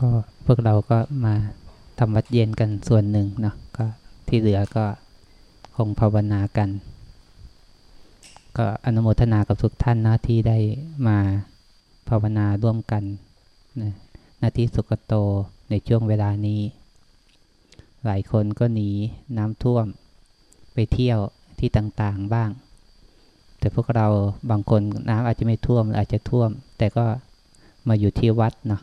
ก็พวกเราก็มาทำวัดเย็นกันส่วนหนึ่งเนาะก็ที่เหลือก็คงภาวนากัน ก็อนุโมทนากับทุกท่านนะที่ได้มาภาวนาร่วมกันนะนาทีสุกโตในช่วงเวลานี้ หลายคนก็หนีน้ำท่วม ไปเที่ยวที่ต่างๆบ้าง แต่พวกเราบางคนน้ำอาจจะไม่ท่วมอาจจะท่วม แต่ก็ มาอยู่ที่วัดเนาะ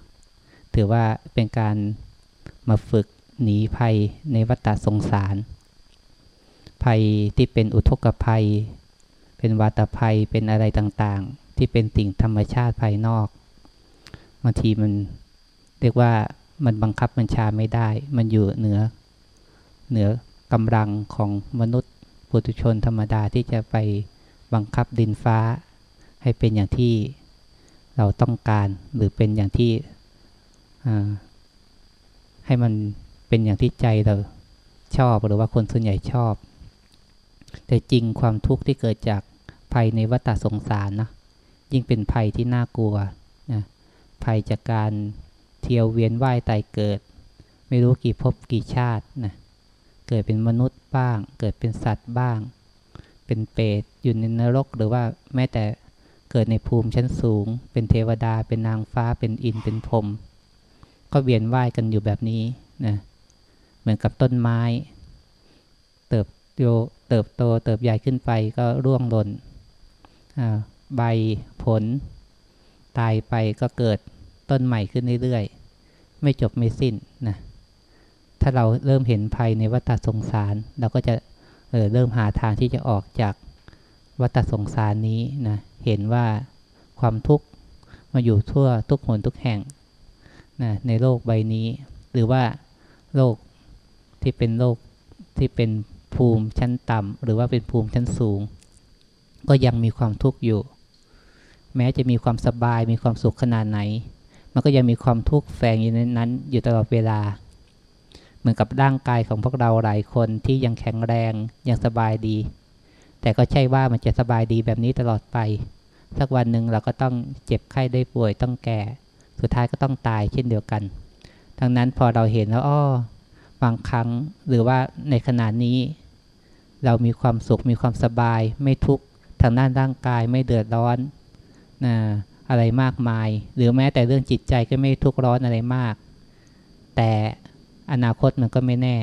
ถือว่าเป็นการมาฝึกหนีภัยในวัฏสงสาร ภัยที่เป็นอุทกภัย เป็นวาตภัยเป็นอะไรต่างๆ ที่เป็นสิ่งธรรมชาติภายนอกบางทีมันเรียกว่ามันบังคับบัญชาไม่ได้ มันอยู่เหนือ เหนือกำลังของมนุษย์ปุถุชนธรรมดาที่จะไปบังคับดินฟ้า ให้เป็นอย่างที่ เราต้องการหรือเป็นอย่างที่ให้มันเป็นอย่างที่ใจเราชอบหรือว่าคนส่วนใหญ่ชอบ แต่จริงความทุกข์ที่เกิดจากภัยในวัฏสงสารนะยิ่งเป็นภัยที่น่ากลัวนะภัยจากการเที่ยวเวียนว่ายตายเกิด ไม่รู้กี่ภพกี่ชาตินะเกิดเป็นมนุษย์บ้าง เกิดเป็นสัตว์บ้าง เป็นเปรตอยู่ในนรกหรือว่าแม้แต่ เกิดในภูมิชั้นสูง เป็นเทวดา เป็นนางฟ้า เป็นอิน เป็นพรม ก็เวียนว่ายกันอยู่แบบนี้นะ เหมือนกับต้นไม้ เติบโต เติบโต เติบใหญ่ขึ้นไปก็ร่วงหล่น ใบผล ตายไปก็เกิดต้นใหม่ขึ้นเรื่อยๆ ไม่จบไม่สิ้นนะ ถ้าเราเริ่มเห็นภัยในวัฏสงสาร เราก็จะเเริ่มหาทางที่จะออกจาก วัฏสงสารนี้นะเห็นว่าความทุกข์มาอยู่ทั่วทุกหนทุกแห่งนะในโลกใบนี้ หรือว่าโลกที่เป็นโลกที่เป็นภูมิชั้นต่ำหรือว่าเป็นภูมิชั้นสูง ก็ยังมีความทุกข์อยู่ แม้จะมีความสบายมีความสุขขนาดไหน มันก็ยังมีความทุกข์แฝงอยู่ในนั้นอยู่ตลอดเวลา เหมือนกับร่างกายของพวกเราหลายคนที่ยังแข็งแรงยังสบายดี แต่ก็ใช่ว่ามันจะสบายดีแบบนี้ตลอดไป สักวันหนึ่งเราก็ต้องเจ็บไข้ได้ป่วยต้องแก่ สุดท้ายก็ต้องตายเช่นเดียวกันดังนั้นพอเราเห็นแล้วอ้อบางครั้งหรือว่าในขณะนี้ เรามีความสุขมีความสบาย ไม่ทุกข์ทางด้านร่างกายไม่เดือดร้อนนะอะไรมากมาย หรือแม้แต่เรื่องจิตใจก็ไม่ทุกข์ร้อนอะไรมาก แต่อนาคตมันก็ไม่แน่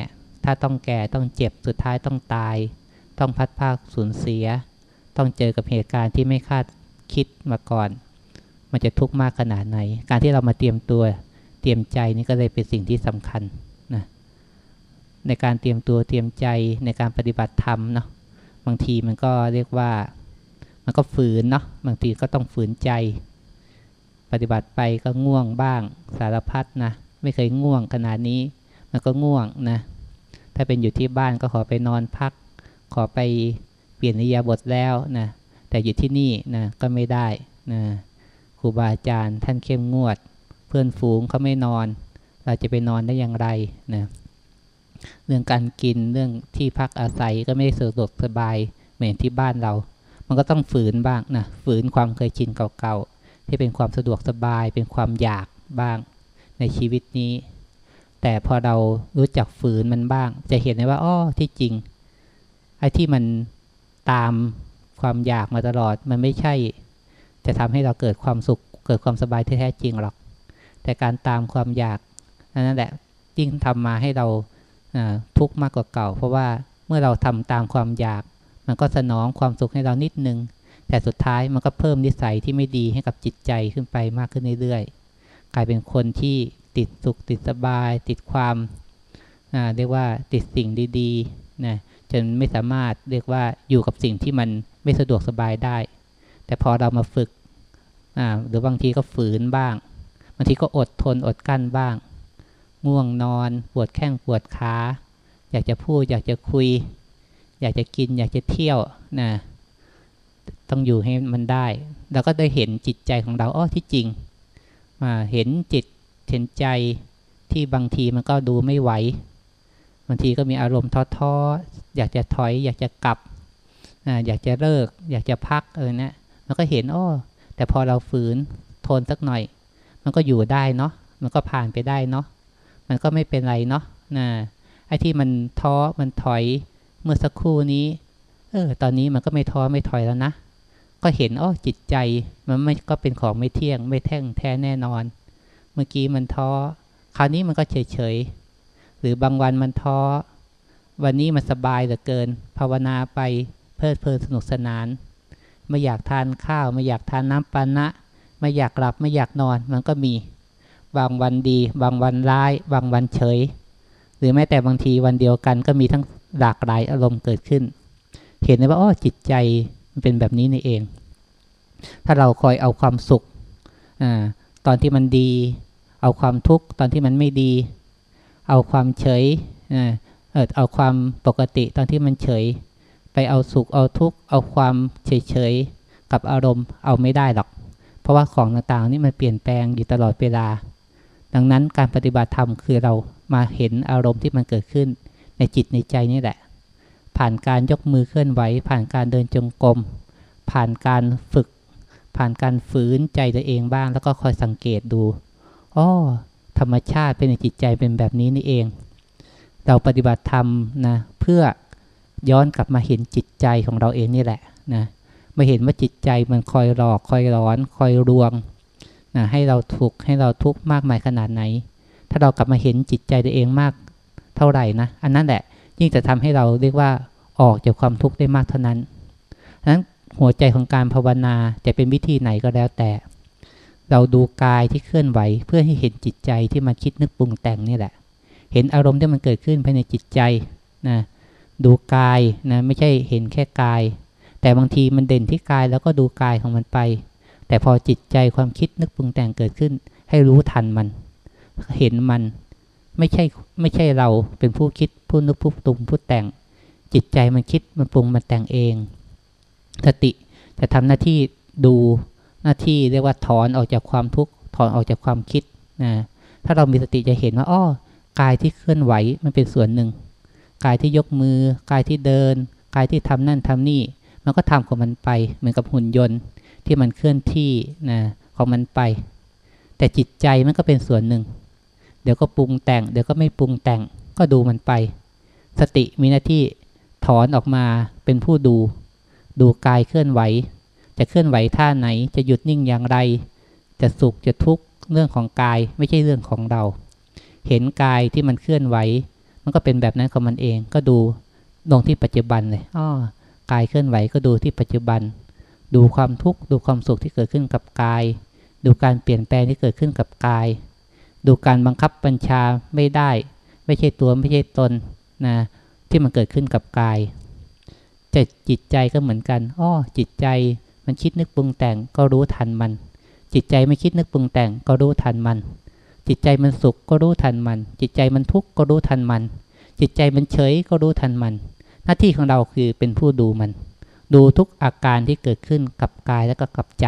ถ้าต้องแก่ต้องเจ็บสุดท้ายต้องตาย ต้องพัดภาคสูญเสีย ต้องเจอกับเหตุการณ์ที่ไม่คาดคิดมาก่อน มันจะทุกข์มากขนาดไหน การที่เรามาเตรียมตัวเตรียมใจนี่ก็เลยเป็นสิ่งที่สำคัญนะในการเตรียมตัวเตรียมใจในการปฏิบัติธรรมเนาะบางทีมันก็เรียกว่า มันก็ฝืนเนาะบางทีก็ต้องฝืนใจ ปฏิบัติไปก็ง่วงบ้าง สารพัดนะไม่เคยง่วงขนาดนี้ มันก็ง่วงนะถ้าเป็นอยู่ที่บ้านก็ขอไปนอนพัก ขอไปเปลี่ยนนิยาบทแล้วนะแต่อยู่ที่นี่นะก็ไม่ได้นะครูบาอาจารย์ท่านเข้มงวด เพื่อนฝูงเขาไม่นอน เราจะไปนอนได้อย่างไรนะเรื่องการกินเรื่องที่พักอาศัยก็ไม่ได้สะดวกสบายเหมือนที่บ้านเรา มันก็ต้องฝืนบ้างนะฝืนความเคยชินเก่าๆที่เป็นความสะดวกสบาย เป็นความอยากบ้างในชีวิตนี้ แต่พอเรารู้จักฝืนมันบ้าง จะเห็นได้ว่าอ้อที่จริง ไอ้ที่มันตามความอยากมาตลอด มันไม่ใช่ จะทำให้เราเกิดความสุข เกิดความสบายที่แท้จริงหรอก แต่การตามความอยากนั่นแหละยิ่งทำมาให้เราทุกข์มากกว่าเก่า เพราะว่าเมื่อเราทำตามความอยาก มันก็สนองความสุขให้เรานิดนึง แต่สุดท้ายมันก็เพิ่มนิสัยที่ไม่ดีให้กับจิตใจขึ้นไปมากขึ้นเรื่อยๆ กลายเป็นคนที่ติดสุขติดสบาย ติดความเรียกว่าติดสิ่งดีๆนะ จนไม่สามารถเรียกว่าอยู่กับสิ่งที่มันไม่สะดวกสบายได้ แต่พอเรามาฝึกหรือบางทีก็ฝืนบ้าง บางทีก็อดทนอดกั้นบ้าง ง่วงนอน ปวดแข้งปวดขา อยากจะพูด อยากจะคุย อยากจะกิน อยากจะเที่ยวนะต้องอยู่ให้มันได้ เราก็ได้เห็นจิตใจของเราอ้อที่จริงมาเห็นจิตเห็นใจที่บางทีมันก็ดูไม่ไหว บางทีก็มีอารมณ์ท้อๆอยากจะถอย อยากจะกลับอยากจะเลิก อยากจะพักเออเนะี่ยมันก็เห็นอ้อแต่พอเราฝืนทนสักหน่อย มันก็อยู่ได้เนาะมันก็ผ่านไปได้เนาะมันก็ไม่เป็นไรเนาะนะไอ้ที่มันท้อมันถอยเมื่อสักครู่นี้ เออ ตอนนี้มันก็ไม่ท้อไม่ถอยแล้วนะ ก็เห็นอ๋อจิตใจ มันไม่ก็เป็นของไม่เที่ยง ไม่แท่งแท้แน่นอน เมื่อกี้มันท้อ คราวนี้มันก็เฉยเฉย หรือบางวันมันท้อ วันนี้มันสบายเหลือเกิน ภาวนาไปเพลิดเพลินสนุกสนาน ไม่อยากทานข้าว ไม่อยากทานน้ำปานะ ไม่อยากหลับไม่อยากนอนมันก็มี บางวันดี บางวันร้าย บางวันเฉย หรือแม้แต่บางทีวันเดียวกันก็มีทั้งหลากหลายอารมณ์เกิดขึ้น เห็นเลยว่าอ๋อจิตใจมันเป็นแบบนี้นี่เอง ถ้าเราคอยเอาความสุขอตอนที่มันดี เอาความทุกข์ตอนที่มันไม่ดี เอาความเฉยเออเอาความปกติตอนที่มันเฉย ไปเอาสุขเอาทุกข์เอาความเฉยเฉยกับอารมณ์เอาไม่ได้หรอก เพราะว่าของต่างๆนี่มันเปลี่ยนแปลงอยู่ตลอดเวลา ดังนั้นการปฏิบัติธรรมคือเรามาเห็นอารมณ์ที่มันเกิดขึ้น ในจิตในใจนี่แหละ ผ่านการยกมือเคลื่อนไหว ผ่านการเดินจงกรมผ่านการฝึก ผ่านการฝืนใจตัวเองบ้าง แล้วก็คอยสังเกตดูอ๋อ ธรรมชาติเป็นจิตใจเป็นแบบนี้นี่เอง เราปฏิบัติธรรมนะเพื่อย้อนกลับมาเห็นจิตใจของเราเองนี่แหละนะมาเห็นว่าจิตใจมันคอยหลอกคอยร้อนคอยรวงนะให้เราทุกข์ให้เราทุกข์มากมายขนาดไหน ถ้าเรากลับมาเห็นจิตใจตัวเองมากเท่าไหร่นะอันนั้นแหละยิ่งจะทำให้เราเรียกว่าออกจากความทุกข์ได้มากเท่านั้นนั้นหัวใจของการภาวนาจะเป็นวิธีไหนก็แล้วแต่ เราดูกายที่เคลื่อนไหว เพื่อให้เห็นจิตใจที่มาคิดนึกปรุงแต่งนี่แหละ เห็นอารมณ์ที่มันเกิดขึ้นภายในจิตใจนะดูกายนะไม่ใช่เห็นแค่กาย แต่บางทีมันเด่นที่กายแล้วก็ดูกายของมันไป แต่พอจิตใจความคิดนึกปรุงแต่งเกิดขึ้น ให้รู้ทันมัน เห็นมันไม่ใช่ไม่ใช่เราเป็นผู้คิดผู้นึกผู้ตุงผู้แต่ง จิตใจมันคิดมันปรุงมันแต่งเองสติจะทำหน้าที่ดู หน้าที่เรียกว่าถอนออกจากความทุกข์ถอนออกจากความคิดนะถ้าเรามีสติจะเห็นว่าอ้อกายที่เคลื่อนไหวมันเป็นส่วนหนึ่ง กายที่ยกมือกายที่เดิน กายที่ทำนั่นทำนี่ มันก็ทำของมันไปเหมือนกับหุ่นยนต์ที่มันเคลื่อนที่นะของมันไป แต่จิตใจมันก็เป็นส่วนหนึ่ง เดี๋ยวก็ปรุงแต่ง เดี๋ยวก็ไม่ปรุงแต่งก็ดูมันไป สติมีหน้าที่ถอนออกมาเป็นผู้ดู ดูกายเคลื่อนไหว จะเคลื่อนไหวท่าไหนจะหยุดนิ่งอย่างไร จะสุขจะทุกข์เรื่องของกายไม่ใช่เรื่องของเรา เห็นกายที่มันเคลื่อนไหว มันก็เป็นแบบนั้นของมันเองก็ดูลงที่ปัจจุบันเลยอ้อกายเคลื่อนไหวก็ดูที่ปัจจุบัน ดูความทุกข์ดูความสุขที่เกิดขึ้นกับกาย ดูการเปลี่ยนแปลงที่เกิดขึ้นกับกาย ดูการบังคับบัญชาไม่ได้ ไม่ใช่ตัวไม่ใช่ตนนะที่มันเกิดขึ้นกับกายแต่จิตใจก็เหมือนกันอ้อจิตใจ มันคิดนึกปรุงแต่งก็รู้ทันมัน จิตใจไม่คิดนึกปรุงแต่งก็รู้ทันมัน จิตใจมันสุขก็รู้ทันมัน จิตใจมันทุกข์ก็รู้ทันมัน จิตใจมันเฉยก็รู้ทันมัน หน้าที่ของเราคือเป็นผู้ดูมัน ดูทุกอาการที่เกิดขึ้นกับกายและก็กับใจ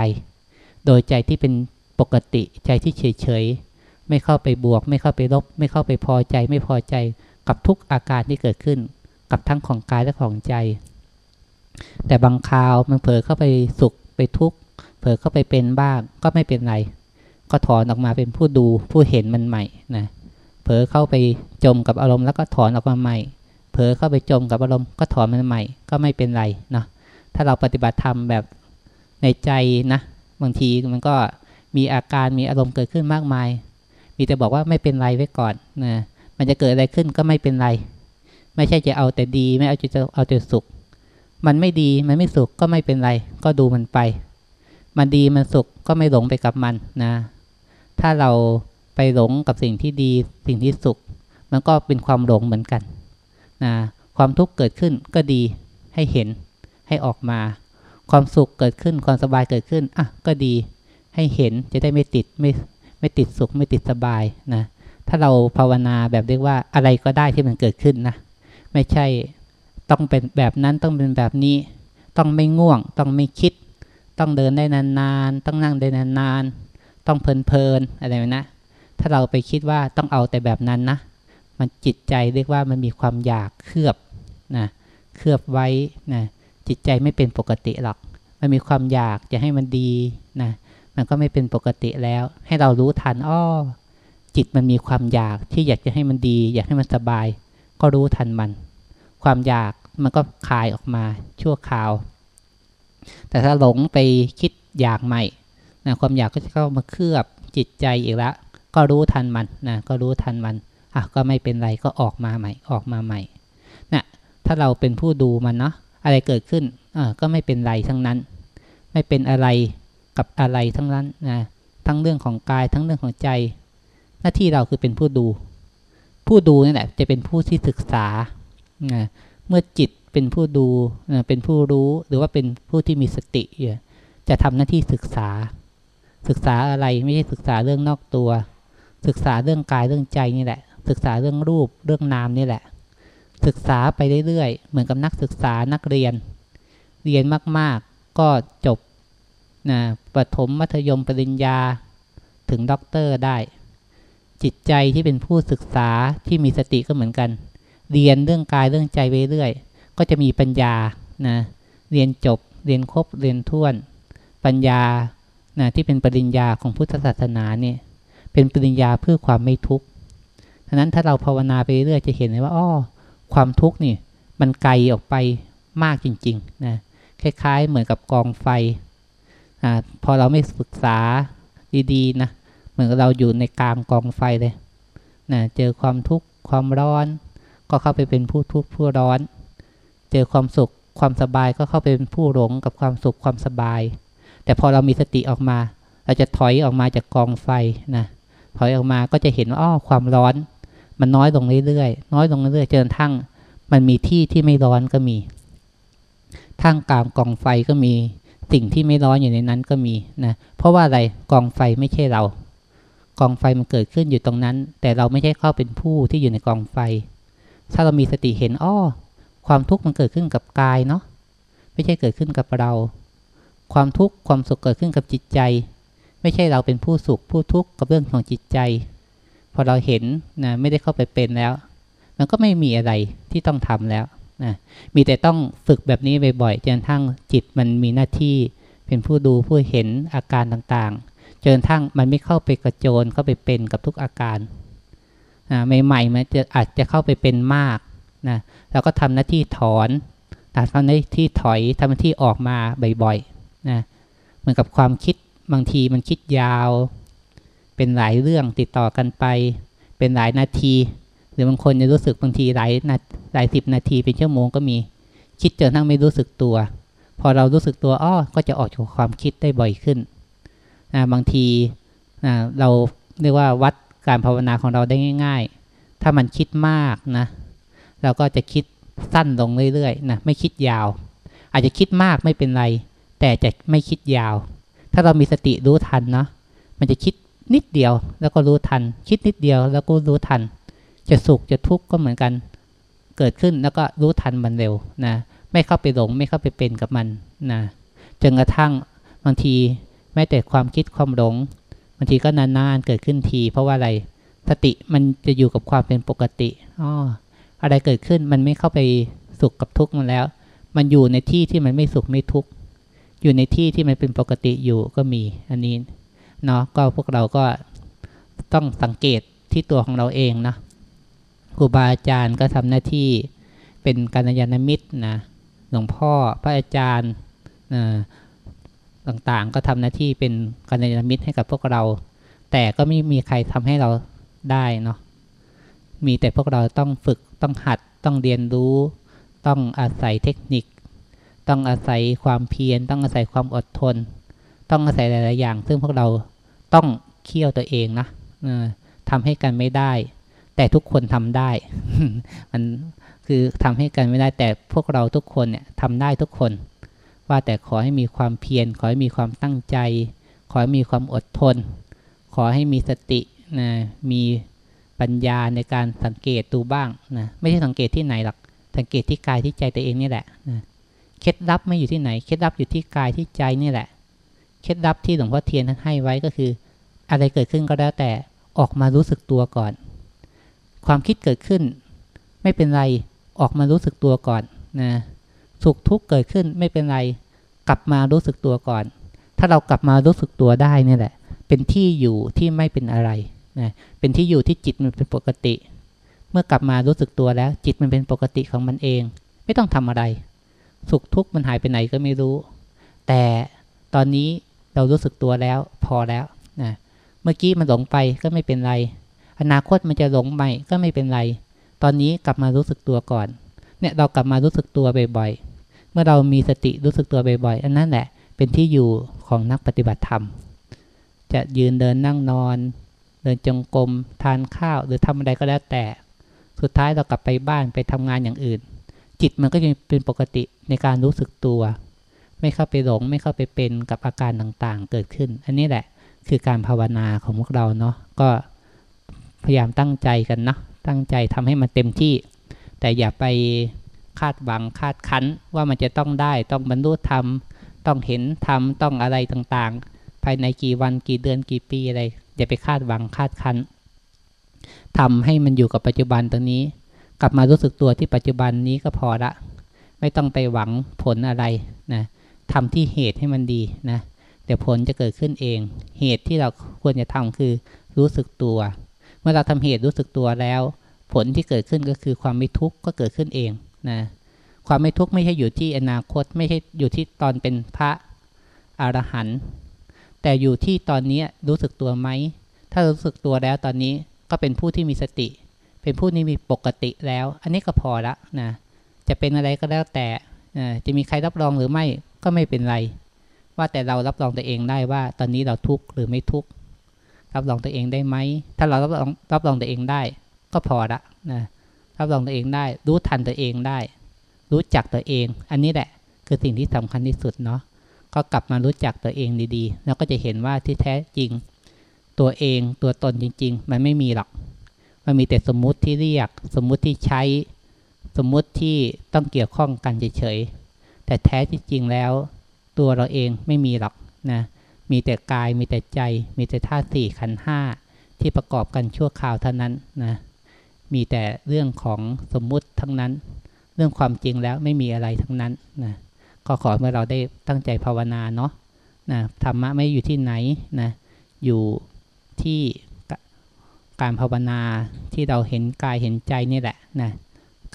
โดยใจที่เป็นปกติใจที่เฉยเฉยไม่เข้าไปบวก ไม่เข้าไปลบ ไม่เข้าไปพอใจ ไม่พอใจกับทุกอาการที่เกิดขึ้น กับทั้งของกายและของใจ แต่บางคราวมันเผลอเข้าไปสุขไปทุกข์เผลอเข้าไปเป็นบ้างก็ไม่เป็นไร ก็ถอนออกมาเป็นผู้ดูผู้เห็นมันใหม่นะเผลอเข้าไปจมกับอารมณ์แล้วก็ถอนออกมาใหม่เผลอเข้าไปจมกับอารมณ์ก็ถอนมันใหม่ ก็ไม่เป็นไรเนาะถ้าเราปฏิบัติธรรมแบบในใจนะ บางทีมันก็มีอาการมีอารมณ์เกิดขึ้นมากมาย มีแต่บอกว่าไม่เป็นไรไว้ก่อนนะมันจะเกิดอะไรขึ้นก็ไม่เป็นไร ไม่ใช่จะเอาแต่ดี ไม่เอาจะเอาแต่สุข มันไม่ดีมันไม่สุขก็ไม่เป็นไร ก็ดูมันไป มันดีมันสุขก็ไม่หลงไปกับมันนะ ถ้าเราไปหลงกับสิ่งที่ดีสิ่งที่สุข มันก็เป็นความหลงเหมือนกันนะความทุกข์เกิดขึ้นก็ดีให้เห็นให้ออกมา ความสุขเกิดขึ้นความสบายเกิดขึ้นอะก็ดีให้เห็นจะได้ไม่ติดไม่ไม่ติดสุขไม่ติดสบายนะถ้าเราภาวนาแบบเรียกว่าอะไรก็ได้ที่มันเกิดขึ้นนะไม่ใช่ ต้องเป็นแบบนั้นต้องเป็นแบบนี้ ต้องไม่ง่วง ต้องไม่คิด ต้องเดินได้นานๆ ต้องนั่งได้นานๆ ต้องเพลินๆอะไรนะ ถ้าเราไปคิดว่าต้องเอาแต่แบบนั้นนะ มันจิตใจเรียกว่ามันมีความอยากเคลือบนะเคลือบไว้นะจิตใจไม่เป็นปกติหรอก มันมีความอยากจะให้มันดีนะมันก็ไม่เป็นปกติแล้ว ให้เรารู้ทันอ้อจิตมันมีความอยากที่อยากจะให้มันดี อยากให้มันสบาย ก็รู้ทันมัน ความอยากมันก็คลายออกมาชั่วคราว แต่ถ้าหลงไปคิดอยากใหม่นะความอยากก็จะเข้ามาเคลือบจิตใจอีกแล้วก็รู้ทันมันนะก็รู้ทันมันอะก็ไม่เป็นไรก็ออกมาใหม่ออกมาใหม่นะถ้าเราเป็นผู้ดูมันเนาะอะไรเกิดขึ้นอ่าก็ไม่เป็นไรทั้งนั้น ไม่เป็นอะไรกับอะไรทั้งนั้นนะทั้งเรื่องของกายทั้งเรื่องของใจ หน้าที่เราคือเป็นผู้ดู ผู้ดูนี่แหละจะเป็นผู้ที่ศึกษา นะเมื่อจิตเป็นผู้ดูนะเป็นผู้รู้หรือว่าเป็นผู้ที่มีสติจะทำหน้าที่ศึกษา ศึกษาอะไรไม่ใช่ศึกษาเรื่องนอกตัว ศึกษาเรื่องกายเรื่องใจนี่แหละ ศึกษาเรื่องรูปเรื่องนามนี่แหละ ศึกษาไปเรื่อยๆเหมือนกับนักศึกษานักเรียน เรียนมากๆ ก็จบนะประถมมัธยมปริญญาถึงด็อกเตอร์ได้ จิตใจที่เป็นผู้ศึกษาที่มีสติก็เหมือนกัน เรียนเรื่องกายเรื่องใจไปเรื่อย ก็จะมีปัญญานะเรียนจบเรียนครบเรียนถ้วน ปัญญานะที่เป็นปริญญาของพุทธศาสนาเนี่ยเป็นปริญญาเพื่อความไม่ทุกข์ฉะนั้นถ้าเราภาวนาไปเรื่อยจะเห็นเลยว่าอ้อความทุกข์นี่มันไกลออกไปมากจริงๆนะคล้ายๆ เหมือนกับกองไฟอพอเราไม่ศึกษาดีๆนะเหมือนกับเราอยู่ในกลางกองไฟเลยนะเจอความทุกข์ความร้อน ก็เข้าไปเป็นผู้ทุกข์ผู้ร้อน เจอความสุขความสบายก็เข้าไปเป็นผู้หลงกับความสุขความสบาย แต่พอเรามีสติออกมา เราจะถอยออกมาจากกองไฟนะถอยออกมาก็จะเห็นว่าอ้อความร้อน มันน้อยลงเรื่อยๆน้อยลงเรื่อยๆจนทั้งมันมีที่ที่ไม่ร้อนก็มีทั้งกลางกองไฟก็มีสิ่งที่ไม่ร้อนอยู่ในนั้นก็มีนะเพราะว่าอะไรกองไฟไม่ใช่เรา กองไฟมันเกิดขึ้นอยู่ตรงนั้น แต่เราไม่ใช่เข้าเป็นผู้ที่อยู่ในกองไฟ ถ้าเรามีสติเห็นอ้อความทุกข์มันเกิดขึ้นกับกายเนาะไม่ใช่เกิดขึ้นกับเรา ความทุกข์ความสุขเกิดขึ้นกับจิตใจ ไม่ใช่เราเป็นผู้สุขผู้ทุกข์กับเรื่องของจิตใจ พอเราเห็นนะไม่ได้เข้าไปเป็นแล้ว มันก็ไม่มีอะไรที่ต้องทำแล้วนะมีแต่ต้องฝึกแบบนี้บ่อยๆจนทั้งจิตมันมีหน้าที่เป็นผู้ดูผู้เห็นอาการต่างๆจนทั้งมันไม่เข้าไปกระโจนเข้าไปเป็นกับทุกอาการ ใหม่ๆมันจะอาจจะเข้าไปเป็นมากนะเราก็ทำหน้าที่ถอนทำหน้าที่ถอยทำหน้าที่ออกมาบ่อยๆนะเหมือนกับความคิดบางทีมันคิดยาว เป็นหลายเรื่องติดต่อกันไป เป็นหลายนาที หรือบางคนจะรู้สึกบางทีหลายนาหลายสิบนาทีเป็นชั่วโมงก็มี คิดจนทั้งไม่รู้สึกตัว พอเรารู้สึกตัวอ้อก็จะออกจากความคิดได้บ่อยขึ้นนะบางทีนะเราเรียกว่าวัด การภาวนาของเราได้ง่าย ๆ ถ้ามันคิดมากนะเราก็จะคิดสั้นลงเรื่อยๆนะไม่คิดยาว อาจจะคิดมากไม่เป็นไร แต่จะไม่คิดยาว ถ้าเรามีสติรู้ทันเนาะมันจะคิดนิดเดียวแล้วก็รู้ทัน คิดนิดเดียวแล้วก็รู้ทัน จะสุขจะทุกข์ก็เหมือนกัน เกิดขึ้นแล้วก็รู้ทันมันเร็วนะไม่เข้าไปหลงไม่เข้าไปเป็นกับมันนะจนกระทั่งบางทีแม้แต่ความคิดความหลงางทีก็นานๆเกิดขึ้นที เพราะว่าอะไรสติมันจะอยู่กับความเป็นปกติอ๋ออะไรเกิดขึ้นมันไม่เข้าไปสุขกับทุกข์มันแล้ว มันอยู่ในที่ที่มันไม่สุขไม่ทุกข์อยู่ในที่ที่มันเป็นปกติอยู่ก็มีอันนี้เนาะก็พวกเราก็ต้องสังเกตที่ตัวของเราเองนะครูบาอาจารย์ก็ทำหน้าที่เป็นกัญญาณมิตรนะหลวงพ่อพระอาจารย์ ต่างๆ ก็ทำหน้าที่เป็นกัญญาณมิตรให้กับพวกเรา แต่ก็ไม่มีใครทำให้เราได้เนาะมีแต่พวกเราต้องฝึกต้องหัดต้องเรียนรู้ ต้องอาศัยเทคนิค ต้องอาศัยความเพียรต้องอาศัยความอดทน ต้องอาศัยหลายๆอย่าง ซึ่งพวกเราต้องเคี่ยวตัวเองนะทำให้กันไม่ได้ แต่ทุกคนทำได้ มันคือทำให้กันไม่ได้แต่พวกเราทุกคนเนี่ยทำได้ทุกคน ว่าแต่ขอให้มีความเพียร ขอให้มีความตั้งใจ ขอให้มีความอดทน ขอให้มีสตินะมีปัญญาในการสังเกตดูบ้างนะไม่ใช่สังเกตที่ไหนหรอกสังเกตที่กายที่ใจตัวเองนี่แหละนะเคล็ดลับไม่อยู่ที่ไหน เคล็ดลับอยู่ที่กายที่ใจนี่แหละ เคล็ดลับที่หลวงพ่อเทียนท่านให้ไว้ก็คือ อะไรเกิดขึ้นก็แล้วแต่ออกมารู้สึกตัวก่อน ความคิดเกิดขึ้น ไม่เป็นไรออกมารู้สึกตัวก่อนนะสุขทุกข์เกิดขึ้นไม่เป็นไร กลับมารู้สึกตัวก่อน ถ้าเรากลับมารู้สึกตัวได้นี่แหละ เป็นที่อยู่ที่ไม่เป็นอะไรนะเป็นที่อยู่ที่จิตมันเป็นปกติ เมื่อกลับมารู้สึกตัวแล้ว จิตมันเป็นปกติของมันเอง ไม่ต้องทำอะไร สุขทุกข์มันหายไปไหนก็ไม่รู้ แต่ตอนนี้เรารู้สึกตัวแล้ว พอแล้วนะเมื่อกี้มันหลงไปก็ไม่เป็นไร อนาคตมันจะหลงใหม่ก็ไม่เป็นไร ตอนนี้กลับมารู้สึกตัวก่อน เนี่ยเรากลับมารู้สึกตัวบ่อยๆ เมื่อเรามีสติรู้สึกตัวบ่อยๆ อันนั้นแหละ เป็นที่อยู่ของนักปฏิบัติธรรม จะยืนเดินนั่งนอน เดินจงกรมทานข้าว หรือทำอะไรก็แล้วแต่ สุดท้ายเรากลับไปบ้านไปทำงานอย่างอื่น จิตมันก็ยังเป็นปกติในการรู้สึกตัว ไม่เข้าไปหลง ไม่เข้าไปเป็นกับอาการต่างๆ เกิดขึ้น อันนี้แหละคือการภาวนาของพวกเราเนาะก็พยายามตั้งใจกันนะตั้งใจทำให้มันเต็มที่ แต่อย่าไป คาดหวังคาดคั้นว่ามันจะต้องได้ต้องบรรลุธรรม ต้องเห็นธรรม ต้องอะไรต่างๆ ภายในกี่วันกี่เดือนกี่ปีอะไรอย่าไปคาดหวังคาดคั้นทำให้มันอยู่กับปัจจุบันตรงนี้ กลับมารู้สึกตัวที่ปัจจุบันนี้ก็พอละ ไม่ต้องไปหวังผลอะไรนะทำที่เหตุให้มันดีนะเดี๋ยวผลจะเกิดขึ้นเอง เหตุที่เราควรจะทำคือรู้สึกตัว เมื่อเราทำเหตุรู้สึกตัวแล้ว ผลที่เกิดขึ้นก็คือความไม่ทุกข์ก็เกิดขึ้นเอง นะความไม่ทุกข์ไม่ใช่อยู่ที่อนาคต ไม่ใช่อยู่ที่ตอนเป็นพระอรหันต์แต่อยู่ที่ตอนนี้รู้สึกตัวไหม ถ้ารู้สึกตัวแล้วตอนนี้ก็เป็นผู้ที่มีสติ เป็นผู้ที่มีปกติแล้ว อันนี้ก็พอละนะจะเป็นอะไรก็แล้วแต่จะมีใครรับรองหรือไม่ก็ไม่เป็นไร ว่าแต่เรารับรองตัวเองได้ว่า ตอนนี้เราทุกข์หรือไม่ทุกข์รับรองตัวเองได้ไหมถ้าเรารับรองรับรองตัวเองได้ ก็พอละนะ รับรองตัวเองได้ รู้ทันตัวเองได้ รู้จักตัวเอง อันนี้แหละ คือสิ่งที่สำคัญที่สุดเนาะก็กลับมารู้จักตัวเองดีๆ แล้วก็จะเห็นว่าที่แท้จริง ตัวเองตัวตนจริง ๆ มันไม่มีหรอก มันมีแต่สมมุติที่เรียก สมมุติที่ใช้ สมมุติที่ต้องเกี่ยวข้องกันเฉยๆแต่แท้ที่จริงแล้ว ตัวเราเองไม่มีหรอกนะมีแต่กายมีแต่ใจ มีแต่ธาตุสี่ขันห้าที่ประกอบกันชั่วคราวเท่านั้นนะ มีแต่เรื่องของสมมุติทั้งนั้น เรื่องความจริงแล้วไม่มีอะไรทั้งนั้นนะก็ขอเมื่อเราได้ตั้งใจภาวนาเนาะนะธรรมะไม่อยู่ที่ไหนนะอยู่ที่การภาวนาที่เราเห็นกายเห็นใจนี่แหละนะ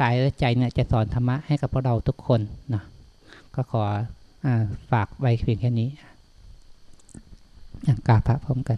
กายและใจเนี่ยจะสอนธรรมะให้กับพวกเราทุกคนนะก็ขออฝากไว้เพียงแค่นี้กราบพระพร้อมกัน